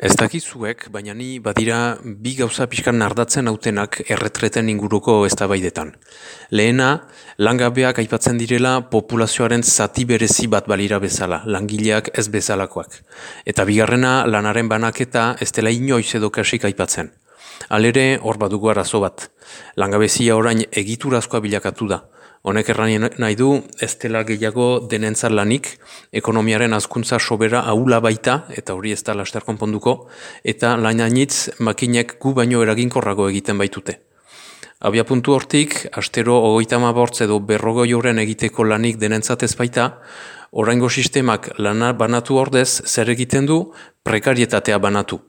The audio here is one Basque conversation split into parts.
Ez dakizuek, baina ni badira bi gauza pixkan nardatzen hautenak erretreten inguruko eztabaidetan. Lehena, langabeak aipatzen direla populazioaren zati berezi bat balira bezala, langileak ez bezalakoak. Eta bigarrena, lanaren banaketa ez dela inoiz edo kasik aipatzen. Alere, hor badugu arazo bat. Langabezia orain egiturazkoa bilakatu da. Honek erran nahi du, ez dela gehiago denentzat lanik, ekonomiaren azkuntza sobera ahula baita, eta hori ez da laster konponduko, eta lainanitz makinek gu baino eraginkorrago egiten baitute. Abia puntu hortik, astero ogoita bortz edo berrogoi horren egiteko lanik denentzat ez baita, oraingo sistemak lana banatu ordez, zer egiten du, prekarietatea banatu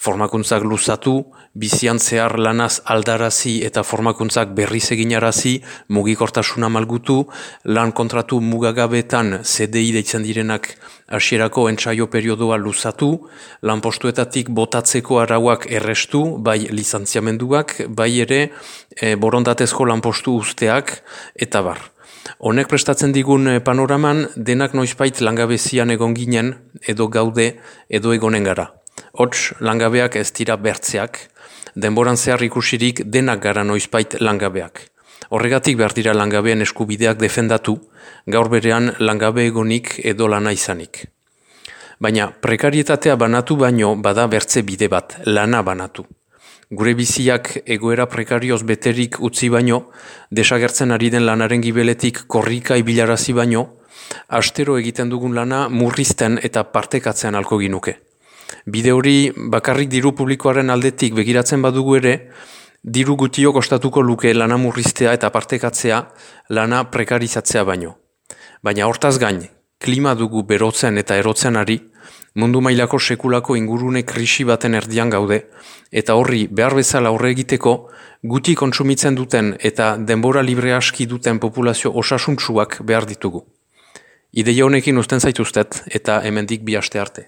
formakuntzak luzatu, bizian zehar lanaz aldarazi eta formakuntzak berriz eginarazi, mugikortasuna malgutu, lan kontratu mugagabetan CDI deitzen direnak hasierako entsaio periodoa luzatu, lan postuetatik botatzeko arauak errestu, bai lizantziamenduak, bai ere e, borondatezko lan postu usteak, eta bar. Honek prestatzen digun e, panoraman, denak noizpait langabezian egon ginen, edo gaude, edo egonen gara. Hots, langabeak ez dira bertzeak, denboran zehar ikusirik denak gara noizpait langabeak. Horregatik behar dira langabeen eskubideak defendatu, gaur berean langabe egonik edo lana izanik. Baina prekarietatea banatu baino bada bertze bide bat, lana banatu. Gure biziak egoera prekarioz beterik utzi baino, desagertzen ari den lanaren gibeletik korrika ibilarazi baino, astero egiten dugun lana murrizten eta partekatzen alko ginuke. Bide hori bakarrik diru publikoaren aldetik begiratzen badugu ere, diru gutiok ostatuko luke lana murriztea eta partekatzea lana prekarizatzea baino. Baina hortaz gain, klima dugu berotzen eta erotzen ari, mundu mailako sekulako ingurune krisi baten erdian gaude, eta horri behar bezala horre egiteko, guti kontsumitzen duten eta denbora libre aski duten populazio osasuntsuak behar ditugu. Ideia honekin usten zaituztet eta hemendik bi aste arte.